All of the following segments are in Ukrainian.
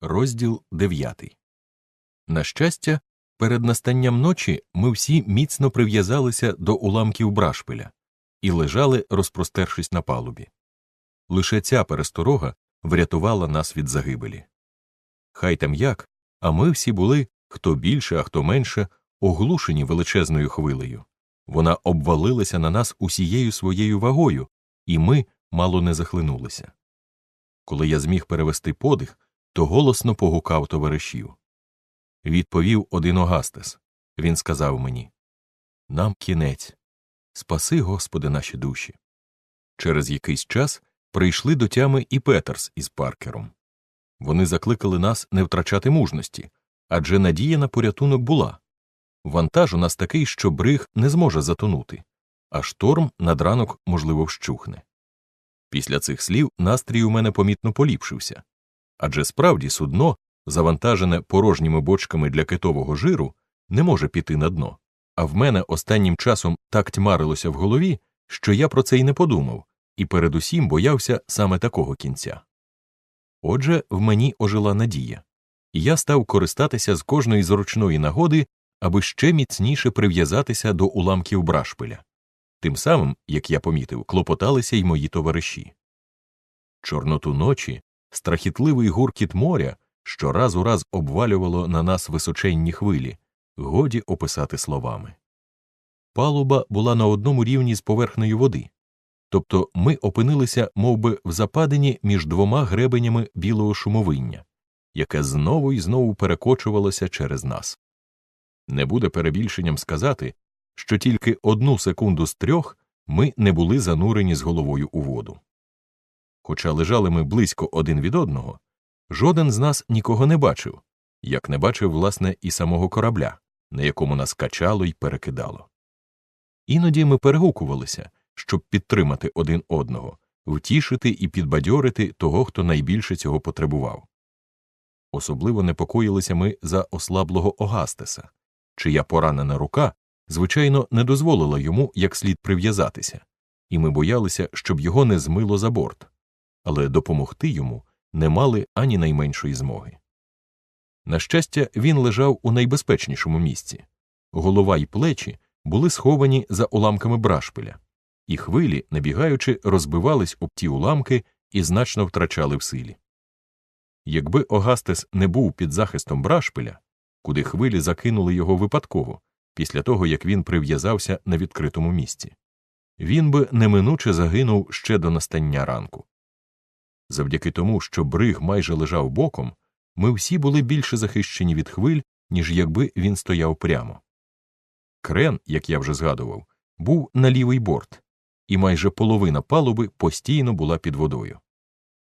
Розділ 9 На щастя, перед настанням ночі ми всі міцно прив'язалися до уламків брашпиля і лежали, розпростершись на палубі. Лише ця пересторога врятувала нас від загибелі. Хай там як, а ми всі були, хто більше, а хто менше, оглушені величезною хвилею. Вона обвалилася на нас усією своєю вагою, і ми мало не захлинулися. Коли я зміг перевести подих, то голосно погукав товаришів. Відповів один Огастес. Він сказав мені Нам кінець. Спаси, Господи, наші душі. Через якийсь час прийшли до тями і Петерс із Паркером. Вони закликали нас не втрачати мужності, адже надія на порятунок була. Вантаж у нас такий, що бриг не зможе затонути, а шторм над ранок, можливо, вщухне. Після цих слів настрій у мене помітно поліпшився адже справді судно, завантажене порожніми бочками для китового жиру, не може піти на дно, а в мене останнім часом так тьмарилося в голові, що я про це й не подумав, і передусім боявся саме такого кінця. Отже, в мені ожила надія, і я став користатися з кожної зручної нагоди, аби ще міцніше прив'язатися до уламків брашпиля. Тим самим, як я помітив, клопоталися й мої товариші. Чорноту ночі страхітливий гуркіт моря, що раз у раз обвалювало на нас височенні хвилі, годі описати словами. Палуба була на одному рівні з поверхнею води, тобто ми опинилися мов би, в западині між двома гребенями білого шумовиння, яке знову і знову перекочувалося через нас. Не буде перебільшенням сказати, що тільки одну секунду з трьох ми не були занурені з головою у воду. Хоча лежали ми близько один від одного, жоден з нас нікого не бачив, як не бачив, власне, і самого корабля, на якому нас качало й перекидало. Іноді ми перегукувалися, щоб підтримати один одного, втішити і підбадьорити того, хто найбільше цього потребував. Особливо непокоїлися ми за ослаблого Огастеса, чия поранена рука, звичайно, не дозволила йому як слід прив'язатися, і ми боялися, щоб його не змило за борт але допомогти йому не мали ані найменшої змоги. На щастя, він лежав у найбезпечнішому місці голова й плечі були сховані за уламками брашпиля, і хвилі, набігаючи, розбивались об ті уламки і значно втрачали в силі. Якби Огастес не був під захистом брашпиля, куди хвилі закинули його випадково, після того як він прив'язався на відкритому місці, він би неминуче загинув ще до настання ранку. Завдяки тому, що бриг майже лежав боком, ми всі були більше захищені від хвиль, ніж якби він стояв прямо. Крен, як я вже згадував, був на лівий борт, і майже половина палуби постійно була під водою.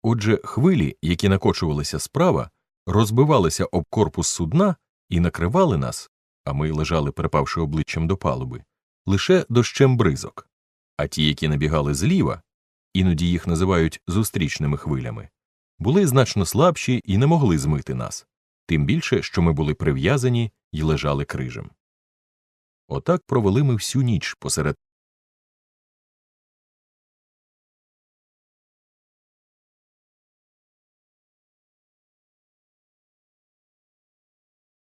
Отже, хвилі, які накочувалися справа, розбивалися об корпус судна і накривали нас, а ми лежали, припавши обличчям до палуби, лише дощем бризок, а ті, які набігали зліва, іноді їх називають зустрічними хвилями, були значно слабші і не могли змити нас, тим більше, що ми були прив'язані і лежали крижем. Отак провели ми всю ніч посеред.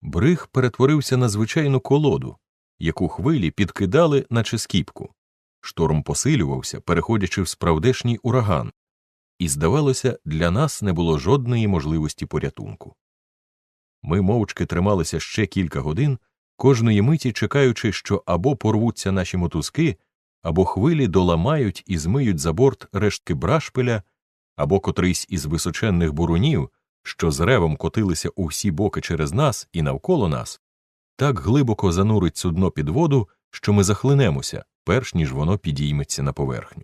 Бриг перетворився на звичайну колоду, яку хвилі підкидали, наче скіпку. Шторм посилювався, переходячи в справдешній ураган, і, здавалося, для нас не було жодної можливості порятунку. Ми мовчки трималися ще кілька годин, кожної миті чекаючи, що або порвуться наші мотузки, або хвилі доламають і змиють за борт рештки брашпиля, або котрийсь із височенних бурунів, що з ревом котилися у всі боки через нас і навколо нас, так глибоко занурить судно під воду, що ми захлинемося перш ніж воно підійметься на поверхню.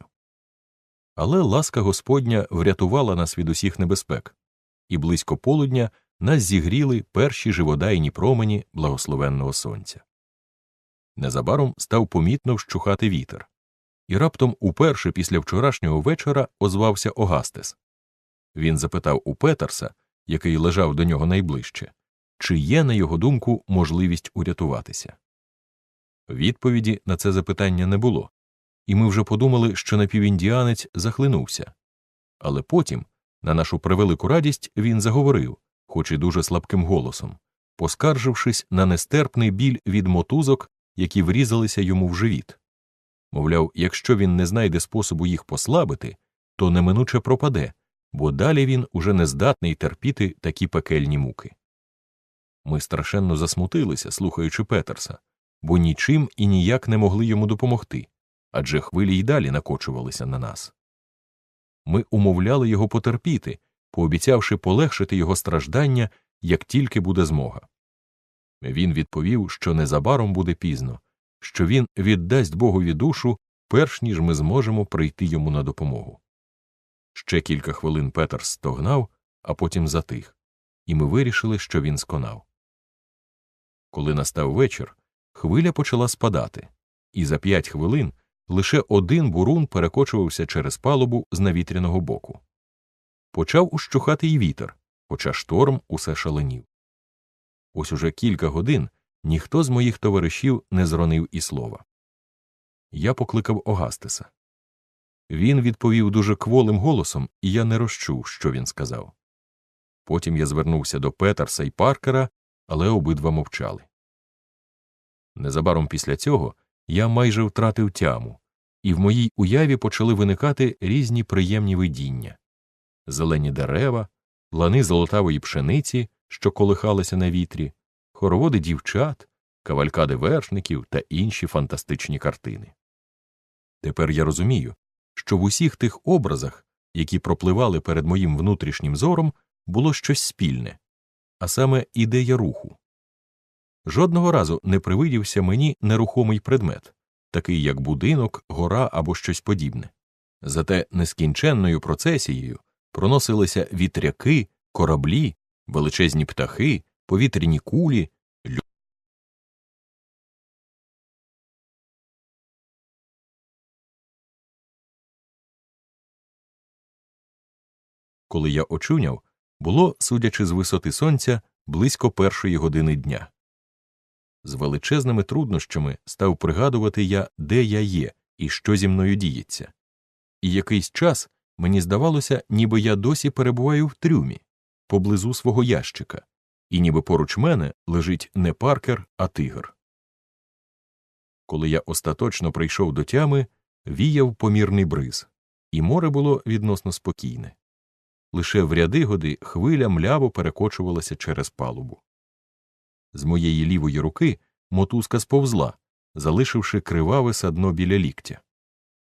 Але ласка Господня врятувала нас від усіх небезпек, і близько полудня нас зігріли перші живодайні промені благословенного сонця. Незабаром став помітно вщухати вітер, і раптом уперше після вчорашнього вечора озвався Огастес. Він запитав у Петерса, який лежав до нього найближче, чи є, на його думку, можливість урятуватися. Відповіді на це запитання не було, і ми вже подумали, що напівіндіанець захлинувся. Але потім, на нашу превелику радість, він заговорив, хоч і дуже слабким голосом, поскаржившись на нестерпний біль від мотузок, які врізалися йому в живіт. Мовляв, якщо він не знайде способу їх послабити, то неминуче пропаде, бо далі він уже не здатний терпіти такі пекельні муки. Ми страшенно засмутилися, слухаючи Петерса, бо нічим і ніяк не могли йому допомогти адже хвилі й далі накочувалися на нас. Ми умовляли його потерпіти, пообіцявши полегшити його страждання, як тільки буде змога. Він відповів, що незабаром буде пізно, що він віддасть Богові душу, перш ніж ми зможемо прийти йому на допомогу. Ще кілька хвилин Петерс стогнав, а потім затих, і ми вирішили, що він сконав. Коли настав вечір, хвиля почала спадати, і за п'ять хвилин лише один бурун перекочувався через палубу з навітряного боку. Почав ущухати й вітер, хоча шторм усе шаленів. Ось уже кілька годин ніхто з моїх товаришів не зронив і слова. Я покликав Огастеса. Він відповів дуже кволим голосом, і я не розчув, що він сказав. Потім я звернувся до Петерса і Паркера, але обидва мовчали. Незабаром після цього я майже втратив тяму, і в моїй уяві почали виникати різні приємні видіння зелені дерева, лани золотавої пшениці, що колихалися на вітрі, хороводи дівчат, кавалькади вершників та інші фантастичні картини. Тепер я розумію, що в усіх тих образах, які пропливали перед моїм внутрішнім зором, було щось спільне, а саме ідея руху. Жодного разу не привидівся мені нерухомий предмет, такий як будинок, гора або щось подібне. Зате нескінченною процесією проносилися вітряки, кораблі, величезні птахи, повітряні кулі. Коли я очуняв, було, судячи з висоти сонця, близько першої години дня. З величезними труднощами став пригадувати я, де я є і що зі мною діється. І якийсь час мені здавалося, ніби я досі перебуваю в трюмі, поблизу свого ящика, і ніби поруч мене лежить не паркер, а тигр. Коли я остаточно прийшов до тями, віяв помірний бриз, і море було відносно спокійне. Лише в ряди годи хвиля мляво перекочувалася через палубу. З моєї лівої руки мотузка сповзла, залишивши криваве садно біля ліктя.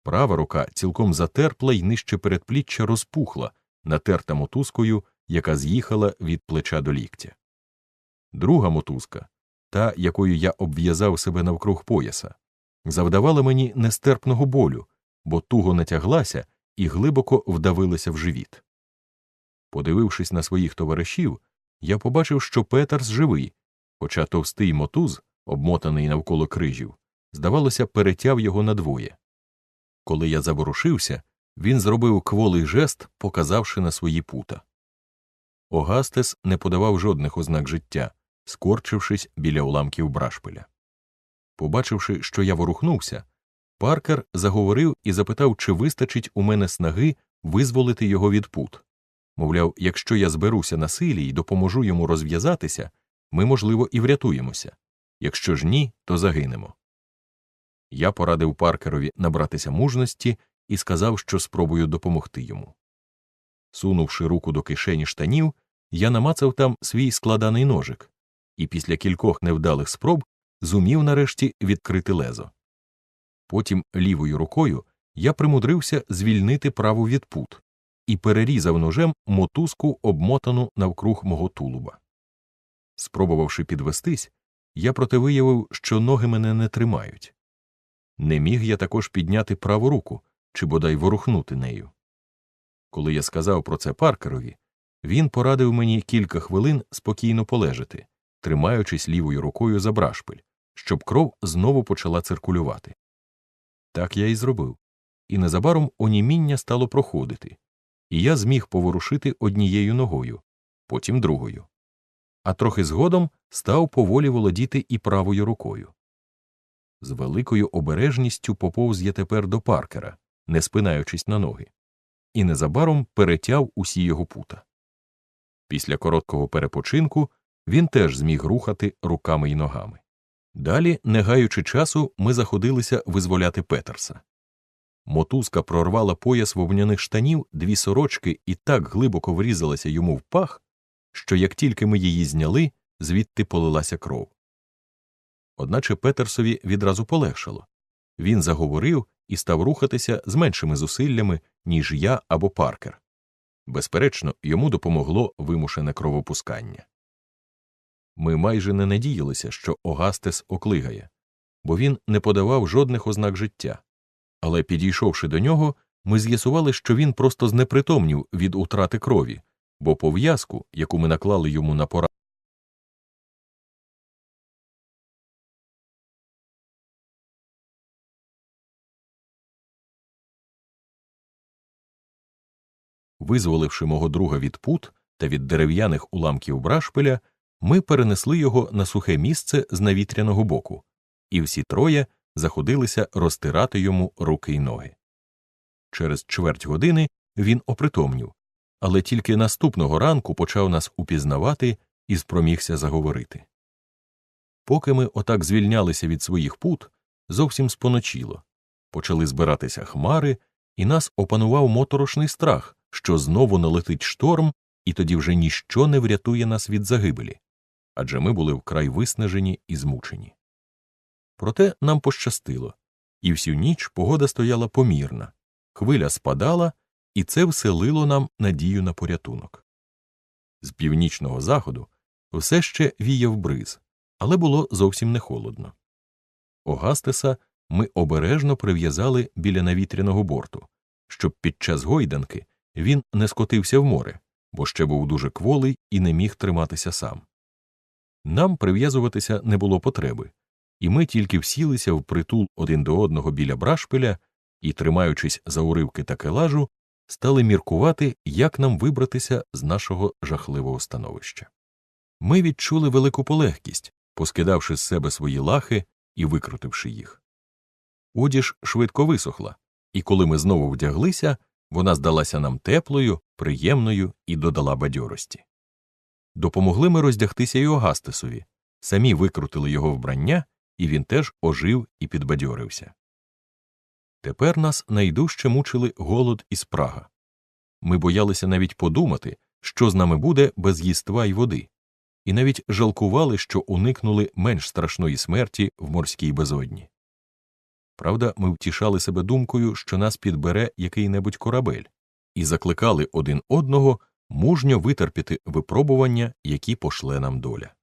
Права рука цілком затерпла й нижче передпліччя розпухла, натерта мотузкою, яка з'їхала від плеча до ліктя. Друга мотузка, та, якою я обв'язав себе навкруг пояса, завдавала мені нестерпного болю, бо туго натяглася і глибоко вдавилася в живіт. Подивившись на своїх товаришів, я побачив, що Петерс живий, хоча товстий мотуз, обмотаний навколо крижів, здавалося, перетяв його надвоє. Коли я заворушився, він зробив кволий жест, показавши на свої пута. Огастес не подавав жодних ознак життя, скорчившись біля уламків брашпиля. Побачивши, що я ворухнувся, Паркер заговорив і запитав, чи вистачить у мене снаги визволити його від пут. Мовляв, якщо я зберуся на силі і допоможу йому розв'язатися, ми, можливо, і врятуємося. Якщо ж ні, то загинемо. Я порадив Паркерові набратися мужності і сказав, що спробую допомогти йому. Сунувши руку до кишені штанів, я намацав там свій складаний ножик, і після кількох невдалих спроб зумів нарешті відкрити лезо. Потім лівою рукою я примудрився звільнити праву від пут і перерізав ножем мотузку, обмотану навкруг мого тулуба. Спробувавши підвестись, я проте виявив, що ноги мене не тримають. Не міг я також підняти праву руку чи бодай ворухнути нею. Коли я сказав про це Паркерові, він порадив мені кілька хвилин спокійно полежати, тримаючись лівою рукою за брашпиль, щоб кров знову почала циркулювати. Так я і зробив, і незабаром оніміння стало проходити, і я зміг поворушити однією ногою, потім другою. А трохи згодом став поволі володіти і правою рукою. З великою обережністю поповз я тепер до паркера, не спинаючись на ноги, і незабаром перетяв усі його пута. Після короткого перепочинку він теж зміг рухати руками й ногами. Далі, не гаючи часу, ми заходилися визволяти Петерса. Мотузка прорвала пояс вовняних штанів дві сорочки і так глибоко врізалася йому в пах, що як тільки ми її зняли, звідти полилася кров. Одначе Петерсові відразу полегшало він заговорив і став рухатися з меншими зусиллями, ніж я або паркер. Безперечно, йому допомогло вимушене кровопускання. Ми майже не надіялися, що Огастес оклигає, бо він не подавав жодних ознак життя. Але підійшовши до нього, ми з'ясували, що він просто знепритомнів від утрати крові, бо пов'язку, яку ми наклали йому на пора. Визволивши мого друга від пут та від дерев'яних уламків брашпиля, ми перенесли його на сухе місце з навітряного боку, і всі троє заходилися розтирати йому руки й ноги. Через чверть години він опритомнів, але тільки наступного ранку почав нас упізнавати і спромігся заговорити. Поки ми отак звільнялися від своїх пут, зовсім споночило, почали збиратися хмари, і нас опанував моторошний страх, що знову налетить шторм, і тоді вже ніщо не врятує нас від загибелі адже ми були вкрай виснажені і змучені. Проте нам пощастило, і всю ніч погода стояла помірна, хвиля спадала, і це вселило нам надію на порятунок. З північного заходу все ще віяв бриз, але було зовсім не холодно. Огастеса ми обережно прив'язали біля навітряного борту, щоб під час гойданки він не скотився в море, бо ще був дуже кволий і не міг триматися сам. Нам прив'язуватися не було потреби, і ми тільки всілися в притул один до одного біля брашпиля і, тримаючись за уривки такелажу, стали міркувати, як нам вибратися з нашого жахливого становища. Ми відчули велику полегкість, поскидавши з себе свої лахи і викрутивши їх. Одіж швидко висохла, і коли ми знову вдяглися, вона здалася нам теплою, приємною і додала бадьорості. Допомогли ми роздягтися й Огастесові, самі викрутили його вбрання, і він теж ожив і підбадьорився. Тепер нас найдужче мучили голод і спрага. Ми боялися навіть подумати, що з нами буде без їства й води, і навіть жалкували, що уникнули менш страшної смерті в морській безодні. Правда, ми втішали себе думкою, що нас підбере який небудь корабель, і закликали один одного мужньо витерпіти випробування, які пошле нам доля.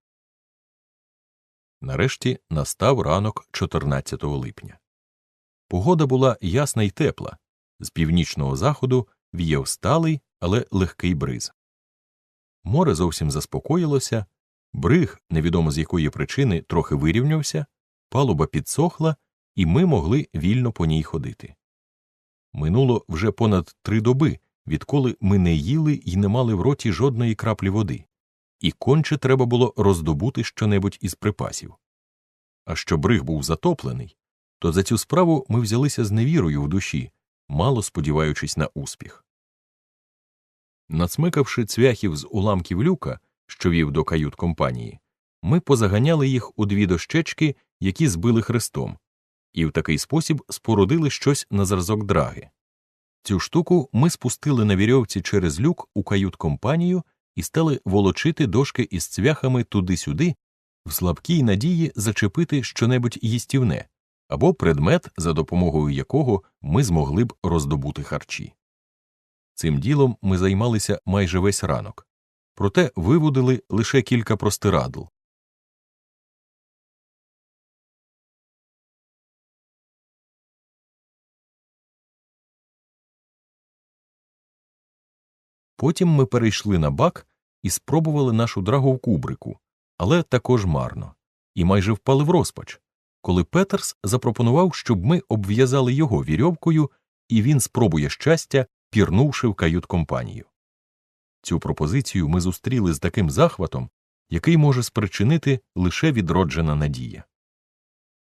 Нарешті настав ранок 14 липня. Погода була ясна й тепла, з північного заходу віяв сталий, але легкий бриз. Море зовсім заспокоїлося, бриг, невідомо з якої причини, трохи вирівнявся, палуба підсохла, і ми могли вільно по ній ходити. Минуло вже понад три доби, відколи ми не їли і не мали в роті жодної краплі води, і конче треба було роздобути щонебудь із припасів. А що бриг був затоплений, то за цю справу ми взялися з невірою в душі, мало сподіваючись на успіх. Нацмикавши цвяхів з уламків люка, що вів до кают компанії, ми позаганяли їх у дві дощечки, які збили хрестом, і в такий спосіб спорудили щось на зразок драги. Цю штуку ми спустили на вірьовці через люк у кают компанію і стали волочити дошки із цвяхами туди-сюди, в слабкій надії зачепити щонебудь їстівне або предмет, за допомогою якого ми змогли б роздобути харчі. Цим ділом ми займалися майже весь ранок, проте виводили лише кілька простирадл. Потім ми перейшли на бак і спробували нашу драгу в кубрику, але також марно, і майже впали в розпач, коли Петерс запропонував, щоб ми обв'язали його вірьовкою, і він спробує щастя, пірнувши в кают компанію. Цю пропозицію ми зустріли з таким захватом, який може спричинити лише відроджена надія.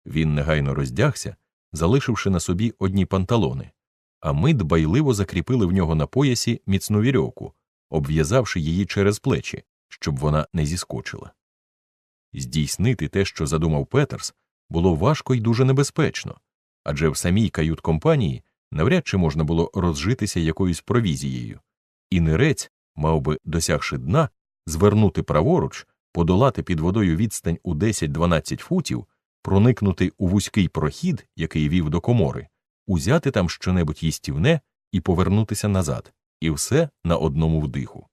Він негайно роздягся, залишивши на собі одні панталони, а ми дбайливо закріпили в нього на поясі міцну вірьовку, обв'язавши її через плечі, щоб вона не зіскочила. Здійснити те, що задумав Петерс, було важко і дуже небезпечно, адже в самій кают-компанії навряд чи можна було розжитися якоюсь провізією, і нерець, мав би, досягши дна, звернути праворуч, подолати під водою відстань у 10-12 футів, проникнути у вузький прохід, який вів до комори, узяти там щонебудь їстівне і повернутися назад, і все на одному вдиху.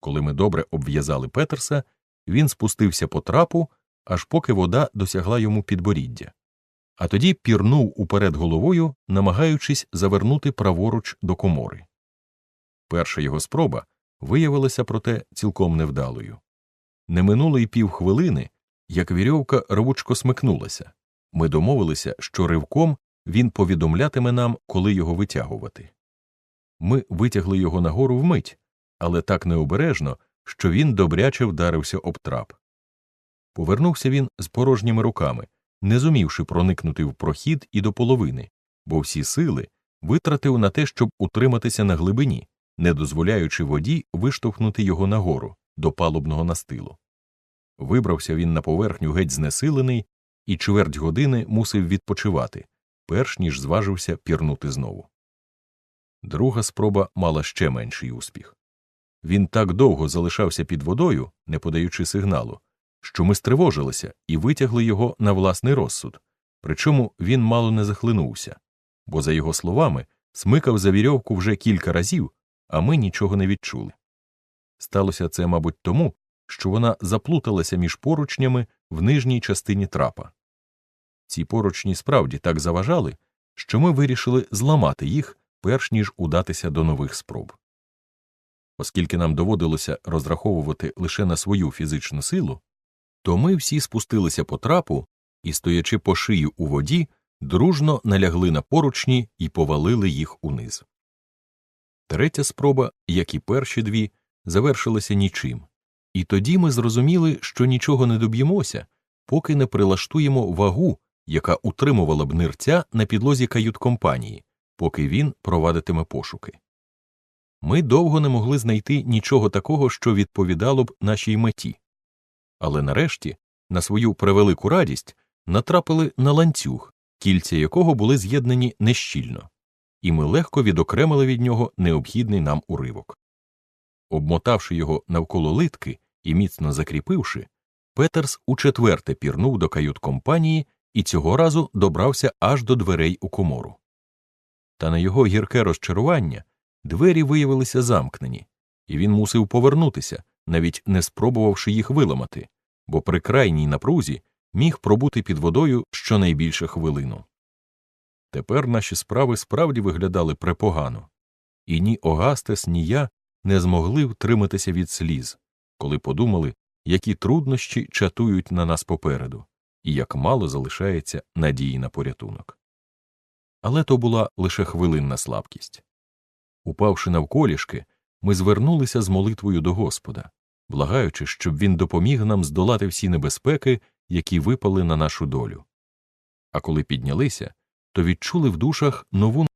Коли ми добре обв'язали Петерса, він спустився по трапу, аж поки вода досягла йому підборіддя, а тоді пірнув уперед головою, намагаючись завернути праворуч до комори. Перша його спроба виявилася, проте, цілком невдалою. Не минуло й півхвилини, як вірьовка рвучко смикнулася. Ми домовилися, що ривком він повідомлятиме нам, коли його витягувати. Ми витягли його нагору вмить, але так необережно, що він добряче вдарився об трап. Повернувся він з порожніми руками, не зумівши проникнути в прохід і до половини, бо всі сили витратив на те, щоб утриматися на глибині, не дозволяючи воді виштовхнути його нагору до палубного настилу. Вибрався він на поверхню геть знесилений і чверть години мусив відпочивати, перш ніж зважився пірнути знову. Друга спроба мала ще менший успіх. Він так довго залишався під водою, не подаючи сигналу, що ми стривожилися і витягли його на власний розсуд, причому він мало не захлинувся, бо, за його словами, смикав за вірьовку вже кілька разів, а ми нічого не відчули. Сталося це, мабуть, тому, що вона заплуталася між поручнями в нижній частині трапа. Ці поручні справді так заважали, що ми вирішили зламати їх, перш ніж удатися до нових спроб. Оскільки нам доводилося розраховувати лише на свою фізичну силу, то ми всі спустилися по трапу і, стоячи по шию у воді, дружно налягли на поручні і повалили їх униз. Третя спроба, як і перші дві, завершилася нічим, і тоді ми зрозуміли, що нічого не доб'ємося, поки не прилаштуємо вагу, яка утримувала б нирця на підлозі кают-компанії, поки він провадитиме пошуки. Ми довго не могли знайти нічого такого, що відповідало б нашій меті. Але нарешті, на свою превелику радість, натрапили на ланцюг, кільця якого були з'єднані нещільно, і ми легко відокремили від нього необхідний нам уривок. Обмотавши його навколо литки і міцно закріпивши, Петерс учетверте пірнув до кают-компанії і цього разу добрався аж до дверей у комору. Та на його гірке розчарування двері виявилися замкнені, і він мусив повернутися, навіть не спробувавши їх виламати, бо при крайній напрузі міг пробути під водою щонайбільше хвилину. Тепер наші справи справді виглядали препогано, і ні Огастес, ні я не змогли втриматися від сліз, коли подумали, які труднощі чатують на нас попереду, і як мало залишається надії на порятунок. Але то була лише хвилинна слабкість. Упавши навколішки, ми звернулися з молитвою до Господа, благаючи, щоб він допоміг нам здолати всі небезпеки, які випали на нашу долю. А коли піднялися, то відчули в душах нову